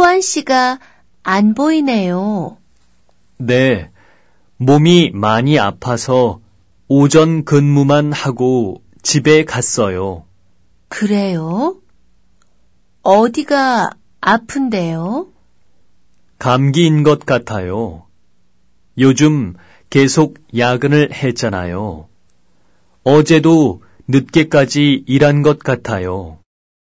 효한 씨가 안 보이네요. 네, 몸이 많이 아파서 오전 근무만 하고 집에 갔어요. 그래요? 어디가 아픈데요? 감기인 것 같아요. 요즘 계속 야근을 했잖아요. 어제도 늦게까지 일한 것 같아요.